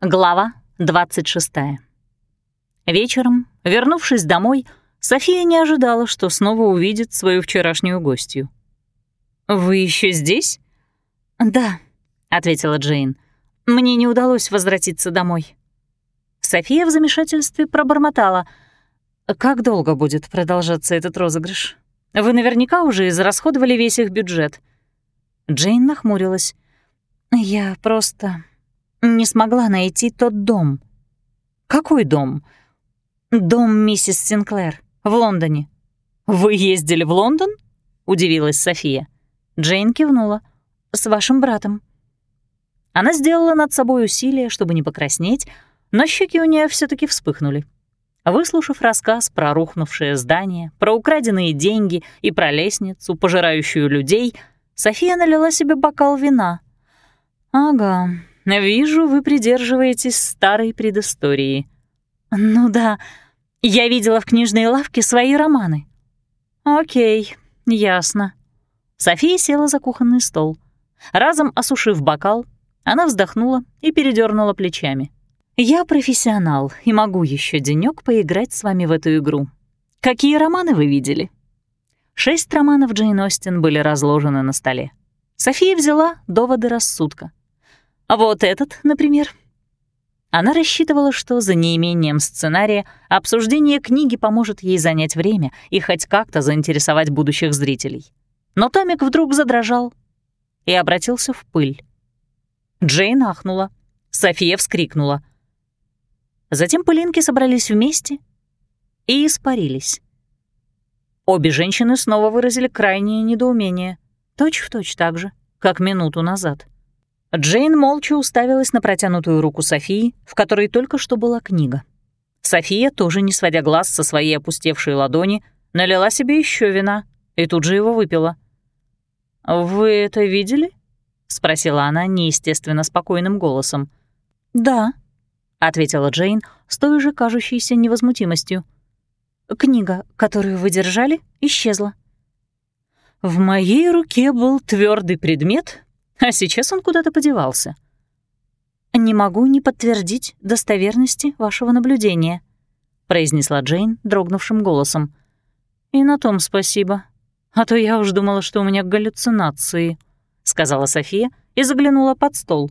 Глава 26. Вечером, вернувшись домой, София не ожидала, что снова увидит свою вчерашнюю гостью. «Вы еще здесь?» «Да», — ответила Джейн. «Мне не удалось возвратиться домой». София в замешательстве пробормотала. «Как долго будет продолжаться этот розыгрыш? Вы наверняка уже израсходовали весь их бюджет». Джейн нахмурилась. «Я просто не смогла найти тот дом». «Какой дом?» «Дом миссис Синклер в Лондоне». «Вы ездили в Лондон?» — удивилась София. Джейн кивнула. «С вашим братом». Она сделала над собой усилие, чтобы не покраснеть, но щеки у нее все таки вспыхнули. Выслушав рассказ про рухнувшее здание, про украденные деньги и про лестницу, пожирающую людей, София налила себе бокал вина. «Ага, вижу, вы придерживаетесь старой предыстории». «Ну да, я видела в книжной лавке свои романы». «Окей, ясно». София села за кухонный стол. Разом осушив бокал, она вздохнула и передернула плечами. «Я профессионал и могу еще денек поиграть с вами в эту игру. Какие романы вы видели?» Шесть романов Джейн Остин были разложены на столе. София взяла доводы рассудка. А вот этот, например. Она рассчитывала, что за неимением сценария обсуждение книги поможет ей занять время и хоть как-то заинтересовать будущих зрителей. Но томик вдруг задрожал и обратился в пыль. Джейн ахнула. София вскрикнула. Затем пылинки собрались вместе и испарились. Обе женщины снова выразили крайнее недоумение, точь-в-точь так же, как минуту назад. Джейн молча уставилась на протянутую руку Софии, в которой только что была книга. София, тоже не сводя глаз со своей опустевшей ладони, налила себе еще вина и тут же его выпила. «Вы это видели?» — спросила она неестественно спокойным голосом. «Да», — ответила Джейн с той же кажущейся невозмутимостью. «Книга, которую вы держали, исчезла». В моей руке был твердый предмет, а сейчас он куда-то подевался. «Не могу не подтвердить достоверности вашего наблюдения», — произнесла Джейн дрогнувшим голосом. «И на том спасибо. А то я уж думала, что у меня галлюцинации» сказала София и заглянула под стол.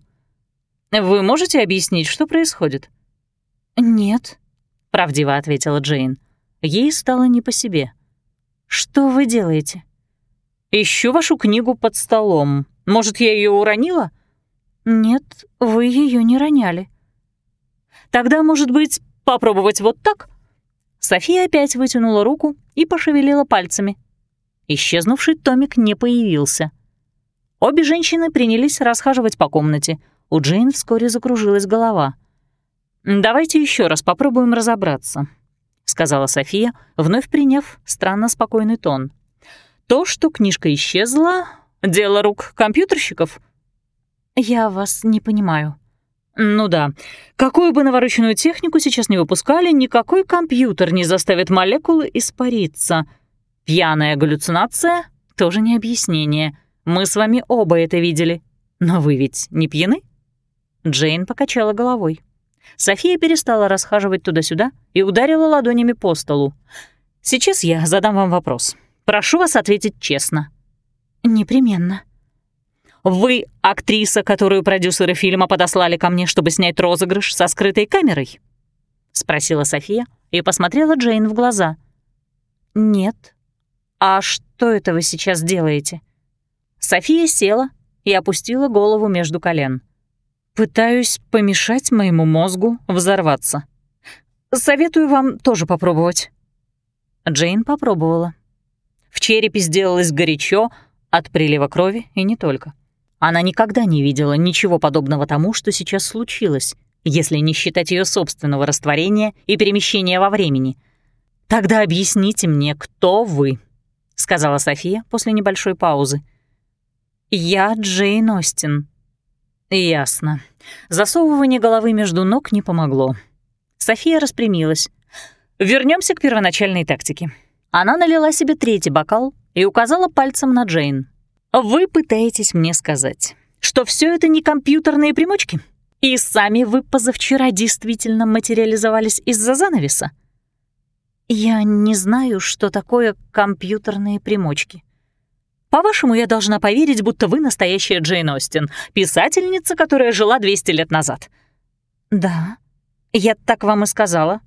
«Вы можете объяснить, что происходит?» «Нет», — правдиво ответила Джейн. Ей стало не по себе. «Что вы делаете?» «Ищу вашу книгу под столом. Может, я ее уронила?» «Нет, вы ее не роняли». «Тогда, может быть, попробовать вот так?» София опять вытянула руку и пошевелила пальцами. Исчезнувший томик не появился. Обе женщины принялись расхаживать по комнате. У Джейн вскоре закружилась голова. «Давайте еще раз попробуем разобраться», — сказала София, вновь приняв странно спокойный тон. «То, что книжка исчезла, — дело рук компьютерщиков?» «Я вас не понимаю». «Ну да. Какую бы навороченную технику сейчас не выпускали, никакой компьютер не заставит молекулы испариться. Пьяная галлюцинация — тоже не объяснение». Мы с вами оба это видели. Но вы ведь не пьяны?» Джейн покачала головой. София перестала расхаживать туда-сюда и ударила ладонями по столу. «Сейчас я задам вам вопрос. Прошу вас ответить честно». «Непременно». «Вы актриса, которую продюсеры фильма подослали ко мне, чтобы снять розыгрыш со скрытой камерой?» — спросила София и посмотрела Джейн в глаза. «Нет. А что это вы сейчас делаете?» София села и опустила голову между колен. «Пытаюсь помешать моему мозгу взорваться. Советую вам тоже попробовать». Джейн попробовала. В черепе сделалось горячо от прилива крови и не только. Она никогда не видела ничего подобного тому, что сейчас случилось, если не считать ее собственного растворения и перемещения во времени. «Тогда объясните мне, кто вы», — сказала София после небольшой паузы. «Я Джейн Остин». «Ясно. Засовывание головы между ног не помогло». София распрямилась. Вернемся к первоначальной тактике». Она налила себе третий бокал и указала пальцем на Джейн. «Вы пытаетесь мне сказать, что все это не компьютерные примочки? И сами вы позавчера действительно материализовались из-за занавеса? Я не знаю, что такое компьютерные примочки. По-вашему, я должна поверить, будто вы настоящая Джейн Остин, писательница, которая жила 200 лет назад. Да, я так вам и сказала.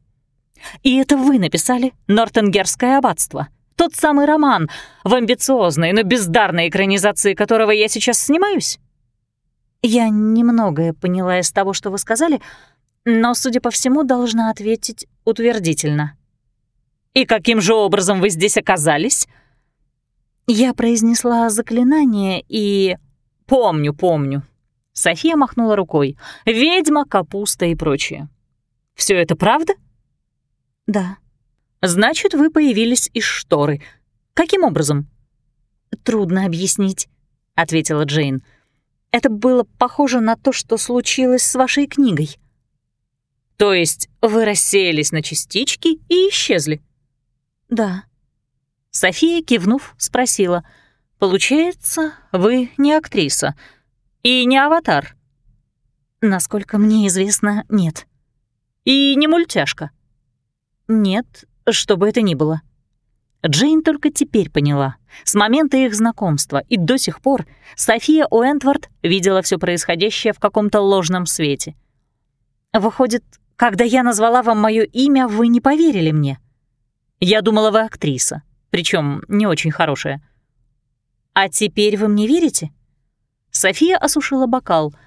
И это вы написали «Нортенгерское аббатство», тот самый роман, в амбициозной, но бездарной экранизации которого я сейчас снимаюсь? Я немногое поняла из того, что вы сказали, но, судя по всему, должна ответить утвердительно. «И каким же образом вы здесь оказались?» Я произнесла заклинание и... «Помню, помню». София махнула рукой. «Ведьма, капуста и прочее». Все это правда?» «Да». «Значит, вы появились из шторы. Каким образом?» «Трудно объяснить», — ответила Джейн. «Это было похоже на то, что случилось с вашей книгой». «То есть вы рассеялись на частички и исчезли?» «Да». София, кивнув, спросила. «Получается, вы не актриса и не аватар?» «Насколько мне известно, нет». «И не мультяшка?» «Нет, что бы это ни было». Джейн только теперь поняла. С момента их знакомства и до сих пор София Уэнтворд видела все происходящее в каком-то ложном свете. «Выходит, когда я назвала вам мое имя, вы не поверили мне?» «Я думала, вы актриса, причем не очень хорошая». «А теперь вы мне верите?» София осушила бокал —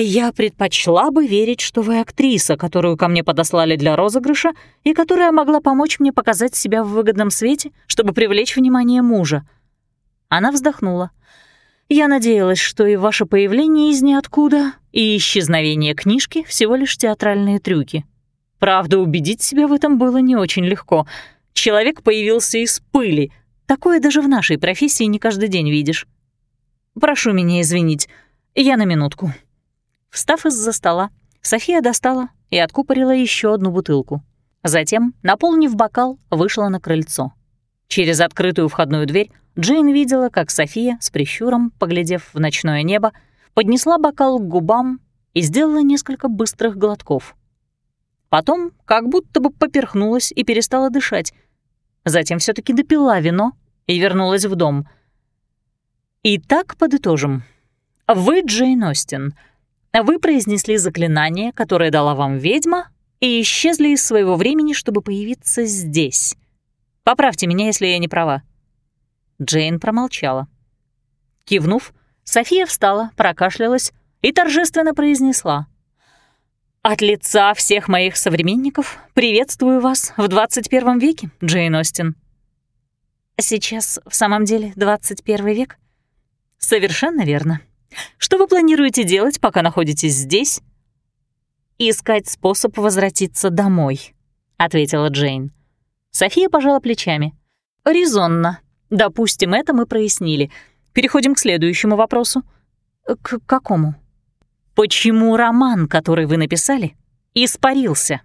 я предпочла бы верить, что вы актриса, которую ко мне подослали для розыгрыша и которая могла помочь мне показать себя в выгодном свете, чтобы привлечь внимание мужа. Она вздохнула. Я надеялась, что и ваше появление из ниоткуда, и исчезновение книжки — всего лишь театральные трюки. Правда, убедить себя в этом было не очень легко. Человек появился из пыли. Такое даже в нашей профессии не каждый день видишь. Прошу меня извинить, я на минутку. Встав из-за стола, София достала и откупорила еще одну бутылку. Затем, наполнив бокал, вышла на крыльцо. Через открытую входную дверь Джейн видела, как София, с прищуром, поглядев в ночное небо, поднесла бокал к губам и сделала несколько быстрых глотков. Потом как будто бы поперхнулась и перестала дышать. Затем все таки допила вино и вернулась в дом. Итак, подытожим. Вы, Джейн Остин, — вы произнесли заклинание, которое дала вам ведьма, и исчезли из своего времени, чтобы появиться здесь. Поправьте меня, если я не права». Джейн промолчала. Кивнув, София встала, прокашлялась и торжественно произнесла. «От лица всех моих современников приветствую вас в 21 веке, Джейн Остин». «Сейчас в самом деле 21 век?» «Совершенно верно. Что вы планируете делать, пока находитесь здесь?» «Искать способ возвратиться домой», — ответила Джейн. София пожала плечами. «Резонно. Допустим, это мы прояснили. Переходим к следующему вопросу». «К какому?» «Почему роман, который вы написали, испарился?»